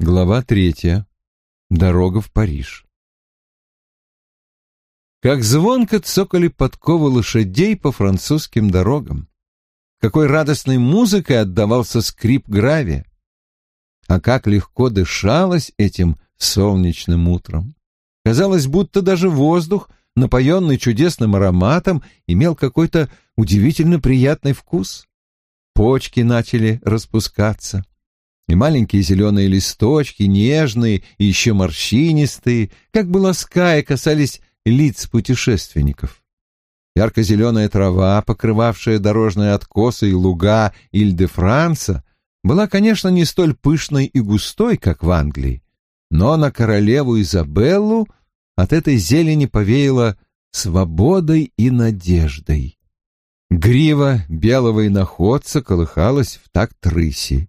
Глава третья. Дорога в Париж. Как звонко цокали подковы лошадей по французским дорогам. Какой радостной музыкой отдавался скрип гравия. А как легко дышалось этим солнечным утром. Казалось, будто даже воздух, напоенный чудесным ароматом, имел какой-то удивительно приятный вкус. Почки начали распускаться и маленькие зеленые листочки, нежные и еще морщинистые, как бы лаская, касались лиц путешественников. Ярко-зеленая трава, покрывавшая дорожные откосы и луга Иль-де-Франца, была, конечно, не столь пышной и густой, как в Англии, но на королеву Изабеллу от этой зелени повеяло свободой и надеждой. Грива белого иноходца колыхалась в такт рыси.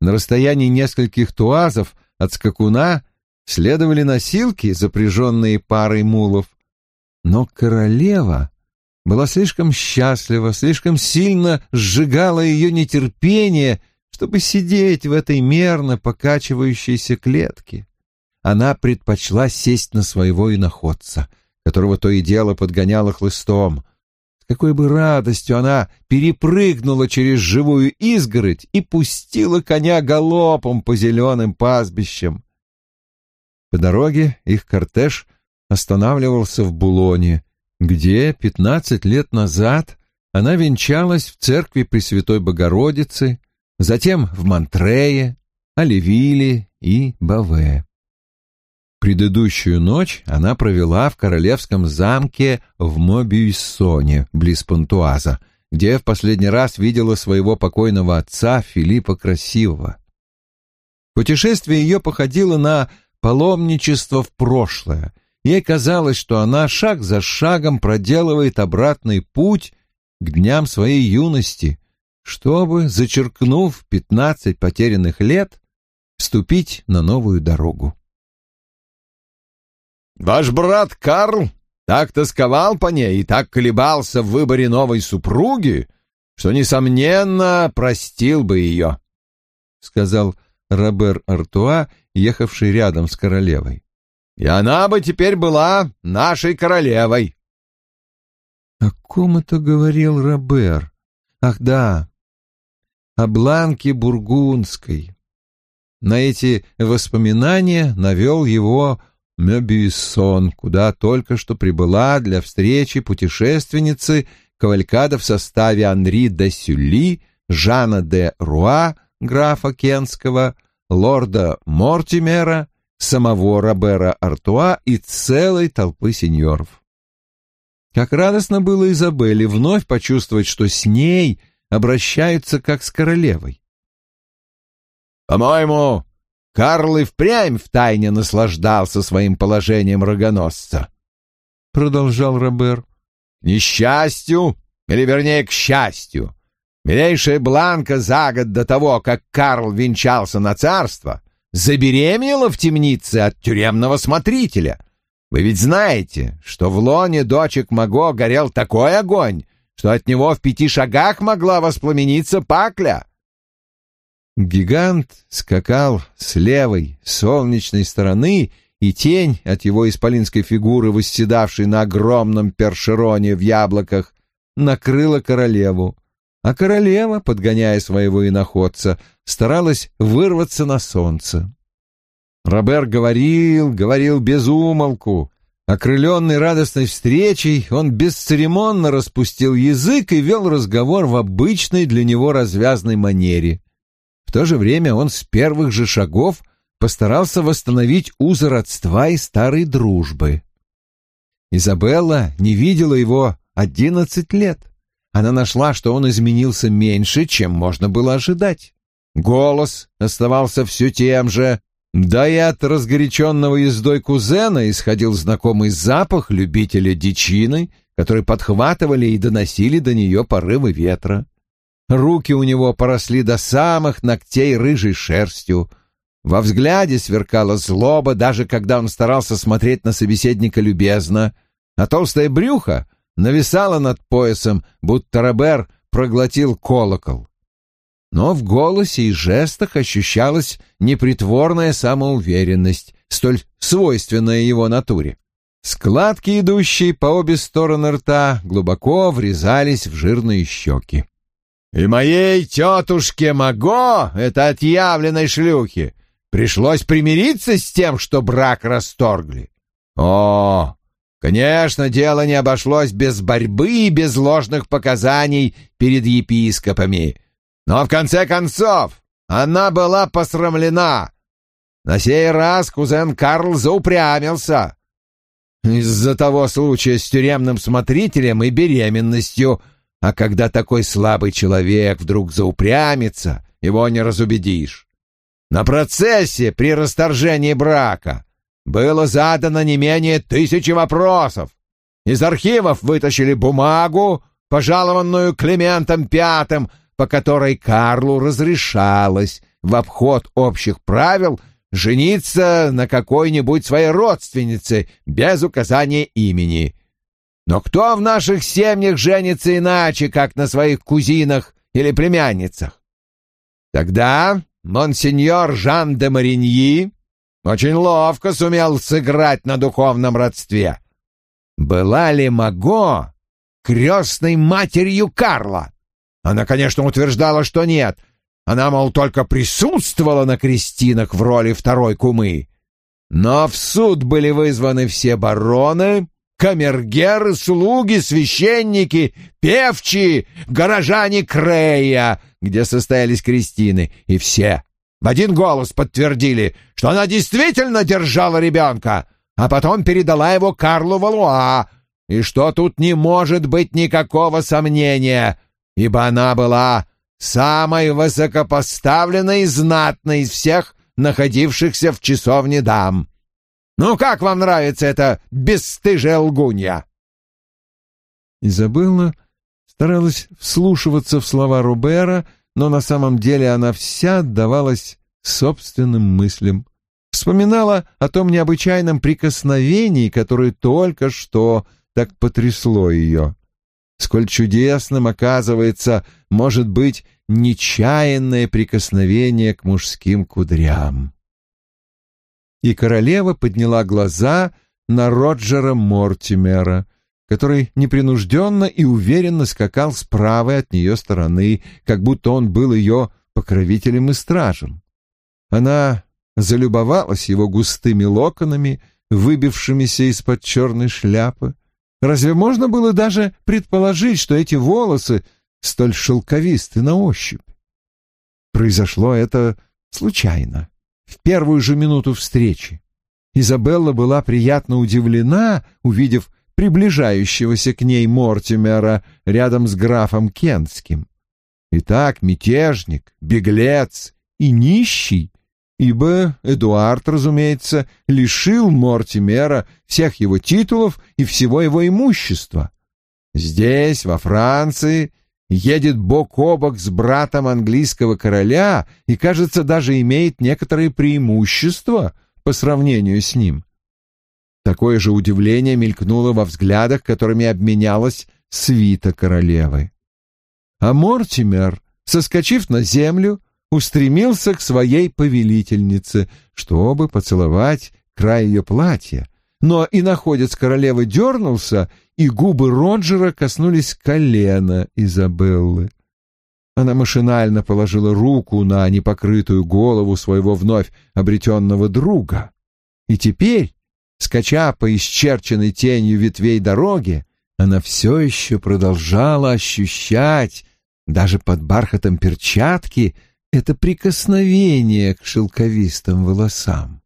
На расстоянии нескольких туазов от скакуна следовали носилки, запряженные парой мулов. Но королева была слишком счастлива, слишком сильно сжигала ее нетерпение, чтобы сидеть в этой мерно покачивающейся клетке. Она предпочла сесть на своего иноходца, которого то и дело подгоняло хлыстом — какой бы радостью она перепрыгнула через живую изгородь и пустила коня галопом по зеленым пастбищам. По дороге их кортеж останавливался в Булоне, где пятнадцать лет назад она венчалась в церкви Пресвятой Богородицы, затем в Монтрее, Оливиле и Баве. Предыдущую ночь она провела в королевском замке в Мобиуссоне, близ Пантуаза, где в последний раз видела своего покойного отца Филиппа Красивого. Путешествие ее походило на паломничество в прошлое. Ей казалось, что она шаг за шагом проделывает обратный путь к дням своей юности, чтобы, зачеркнув пятнадцать потерянных лет, вступить на новую дорогу. Ваш брат Карл так тосковал по ней и так колебался в выборе новой супруги, что, несомненно, простил бы ее, — сказал Робер Артуа, ехавший рядом с королевой. — И она бы теперь была нашей королевой. — О ком это говорил Робер? Ах, да, о Бланке Бургундской. На эти воспоминания навел его Мебюйсон, куда только что прибыла для встречи путешественницы кавалькада в составе Анри де Сюлли, Жана де Руа, графа Кенского, лорда Мортимера, самого Робера Артуа и целой толпы сеньоров. Как радостно было Изабелле вновь почувствовать, что с ней обращаются как с королевой. «По-моему, Карл и впрямь втайне наслаждался своим положением рогоносца. Продолжал Робер. Несчастью, или вернее к счастью, милейшая Бланка за год до того, как Карл венчался на царство, забеременела в темнице от тюремного смотрителя. Вы ведь знаете, что в лоне дочек Маго горел такой огонь, что от него в пяти шагах могла воспламениться пакля. Гигант скакал с левой, солнечной стороны, и тень от его исполинской фигуры, восседавшей на огромном першероне в яблоках, накрыла королеву, а королева, подгоняя своего иноходца, старалась вырваться на солнце. Робер говорил, говорил без умолку. Окрыленный радостной встречей, он бесцеремонно распустил язык и вел разговор в обычной для него развязной манере. В то же время он с первых же шагов постарался восстановить узы родства и старой дружбы. Изабелла не видела его одиннадцать лет. Она нашла, что он изменился меньше, чем можно было ожидать. Голос оставался все тем же, да и от разгоряченного ездой кузена исходил знакомый запах любителя дичины, который подхватывали и доносили до нее порывы ветра. Руки у него поросли до самых ногтей рыжей шерстью. Во взгляде сверкала злоба, даже когда он старался смотреть на собеседника любезно, а толстое брюхо нависало над поясом, будто Робер проглотил колокол. но в голосе и жестах ощущалась непритворная самоуверенность, столь свойственная его натуре. Складки, идущие по обе стороны рта, глубоко врезались в жирные щеки. «И моей тетушке Маго, это отъявленной шлюхи, пришлось примириться с тем, что брак расторгли. О, конечно, дело не обошлось без борьбы и без ложных показаний перед епископами. Но в конце концов она была посрамлена. На сей раз кузен Карл заупрямился» из-за того случая с тюремным смотрителем и беременностью. А когда такой слабый человек вдруг заупрямится, его не разубедишь. На процессе при расторжении брака было задано не менее тысячи вопросов. Из архивов вытащили бумагу, пожалованную Климентом Пятым, по которой Карлу разрешалось в обход общих правил – жениться на какой-нибудь своей родственнице без указания имени. Но кто в наших семьях женится иначе, как на своих кузинах или племянницах? Тогда монсеньор Жан де Мариньи очень ловко сумел сыграть на духовном родстве. Была ли Маго крестной матерью Карла? Она, конечно, утверждала, что нет — она, мол, только присутствовала на крестинах в роли второй кумы. Но в суд были вызваны все бароны, камергеры, слуги, священники, певчие, горожане Крея, где состоялись крестины, и все в один голос подтвердили, что она действительно держала ребенка, а потом передала его Карлу Валуа, и что тут не может быть никакого сомнения, ибо она была самой высокопоставленной и знатной из всех находившихся в часовне дам. Ну, как вам нравится эта бесстыжая лгунья?» Изабелла старалась вслушиваться в слова Рубера, но на самом деле она вся отдавалась собственным мыслям. Вспоминала о том необычайном прикосновении, которое только что так потрясло ее сколь чудесным, оказывается, может быть нечаянное прикосновение к мужским кудрям. И королева подняла глаза на Роджера Мортимера, который непринужденно и уверенно скакал с правой от нее стороны, как будто он был ее покровителем и стражем. Она залюбовалась его густыми локонами, выбившимися из-под черной шляпы, Разве можно было даже предположить, что эти волосы столь шелковисты на ощупь? Произошло это случайно, в первую же минуту встречи. Изабелла была приятно удивлена, увидев приближающегося к ней Мортимера рядом с графом Кентским. Итак, мятежник, беглец и нищий ибо Эдуард, разумеется, лишил Мортимера всех его титулов и всего его имущества. Здесь, во Франции, едет бок о бок с братом английского короля и, кажется, даже имеет некоторые преимущества по сравнению с ним. Такое же удивление мелькнуло во взглядах, которыми обменялась свита королевы. А Мортимер, соскочив на землю, устремился к своей повелительнице, чтобы поцеловать край ее платья. Но и находец королевы дернулся, и губы Роджера коснулись колена Изабеллы. Она машинально положила руку на непокрытую голову своего вновь обретенного друга. И теперь, скача по исчерченной тенью ветвей дороги, она все еще продолжала ощущать, даже под бархатом перчатки, это прикосновение к шелковистым волосам.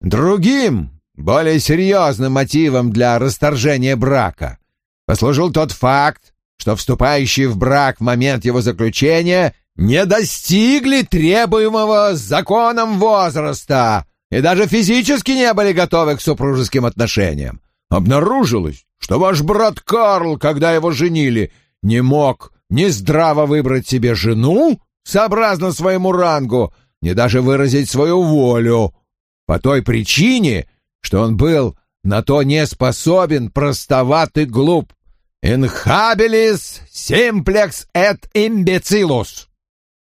Другим, более серьезным мотивом для расторжения брака послужил тот факт, что вступающие в брак в момент его заключения не достигли требуемого законом возраста и даже физически не были готовы к супружеским отношениям. Обнаружилось, что ваш брат Карл, когда его женили, не мог ни здраво выбрать себе жену, сообразно своему рангу, ни даже выразить свою волю, по той причине, что он был на то не способен, простоват и глуп. «Инхабелис симплекс эт имбецилус».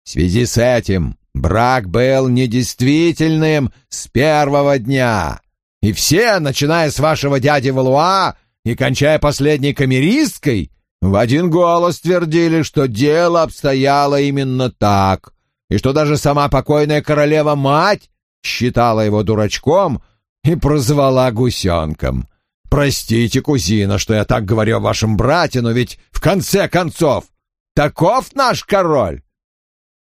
В связи с этим брак был недействительным с первого дня, и все, начиная с вашего дяди Валуа и кончая последней камеристкой, в один голос твердили, что дело обстояло именно так, и что даже сама покойная королева-мать считала его дурачком и прозвала гусенком. Простите, кузина, что я так говорю о вашем брате, но ведь в конце концов таков наш король.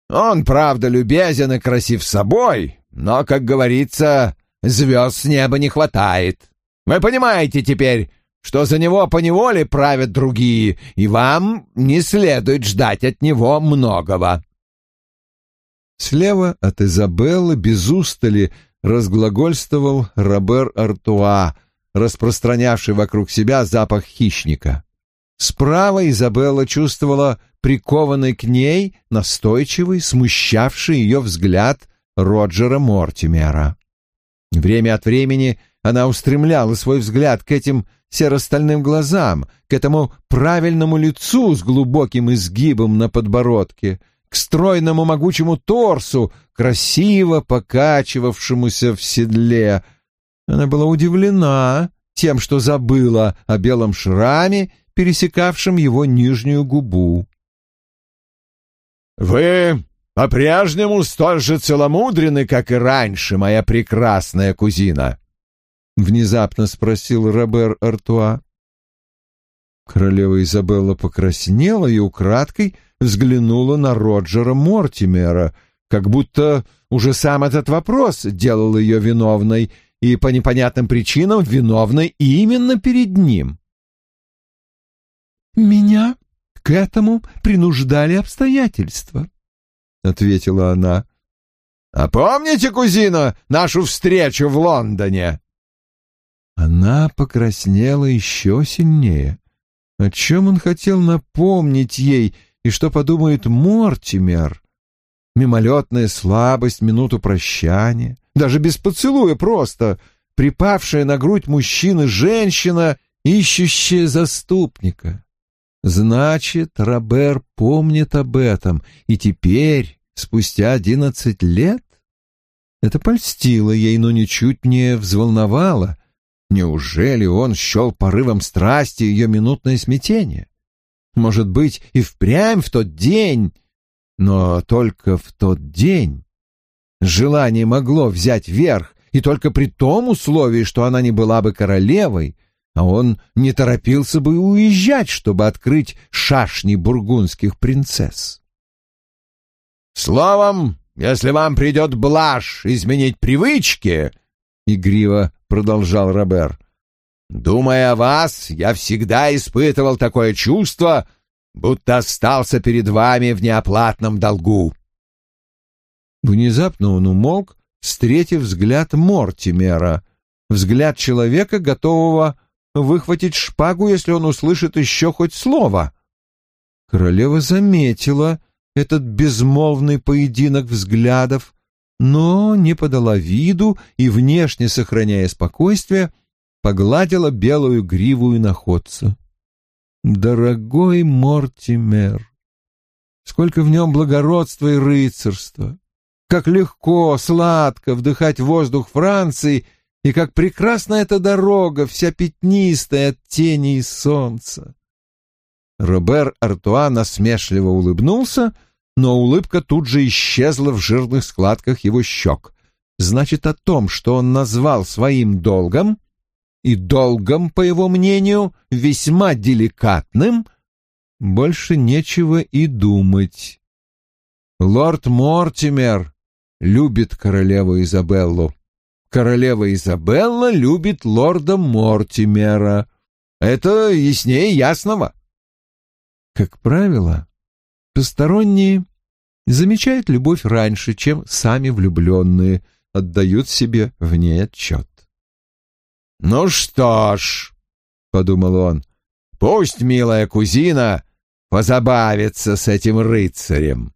Он, правда, любезен и красив собой, но, как говорится, звезд с неба не хватает. Вы понимаете теперь, что за него поневоле правят другие, и вам не следует ждать от него многого. Слева от Изабеллы без устали разглагольствовал Робер Артуа, распространявший вокруг себя запах хищника. Справа Изабелла чувствовала прикованный к ней, настойчивый, смущавший ее взгляд Роджера Мортимера. Время от времени она устремляла свой взгляд к этим серо-стальным глазам, к этому правильному лицу с глубоким изгибом на подбородке, к стройному могучему торсу, красиво покачивавшемуся в седле. Она была удивлена тем, что забыла о белом шраме, пересекавшем его нижнюю губу. «Вы по-прежнему столь же целомудрены, как и раньше, моя прекрасная кузина», — внезапно спросил Робер Артуа. Королева Изабелла покраснела и украдкой взглянула на Роджера Мортимера, как будто уже сам этот вопрос делал ее виновной, и по непонятным причинам виновной именно перед ним. «Меня к этому принуждали обстоятельства», — ответила она. «А помните, кузина, нашу встречу в Лондоне?» Она покраснела еще сильнее. О чем он хотел напомнить ей, и что подумает Мортимер? Мимолетная слабость, минуту прощания, даже без поцелуя просто, припавшая на грудь мужчины женщина, ищущая заступника. Значит, Робер помнит об этом, и теперь, спустя одиннадцать лет? Это польстило ей, но ничуть не взволновало. Неужели он счел порывом страсти ее минутное смятение? Может быть, и впрямь в тот день, но только в тот день. Желание могло взять верх, и только при том условии, что она не была бы королевой, а он не торопился бы уезжать, чтобы открыть шашни бургундских принцесс. «Словом, если вам придет блажь изменить привычки, — игриво продолжал Робер, — думая о вас, я всегда испытывал такое чувство, будто остался перед вами в неоплатном долгу». Внезапно он умолк, встретив взгляд Мортимера, взгляд человека, готового выхватить шпагу, если он услышит еще хоть слово. Королева заметила этот безмолвный поединок взглядов, но не подала виду и, внешне сохраняя спокойствие, погладила белую гриву находца. Дорогой Мортимер, сколько в нем благородства и рыцарства! Как легко, сладко вдыхать воздух Франции — и как прекрасна эта дорога, вся пятнистая от тени и солнца. Робер Артуа насмешливо улыбнулся, но улыбка тут же исчезла в жирных складках его щек. Значит, о том, что он назвал своим долгом, и долгом, по его мнению, весьма деликатным, больше нечего и думать. Лорд Мортимер любит королеву Изабеллу. Королева Изабелла любит лорда Мортимера. Это яснее ясного. Как правило, посторонние замечают любовь раньше, чем сами влюбленные отдают себе в ней отчет. «Ну что ж», — подумал он, — «пусть милая кузина позабавится с этим рыцарем».